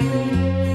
Música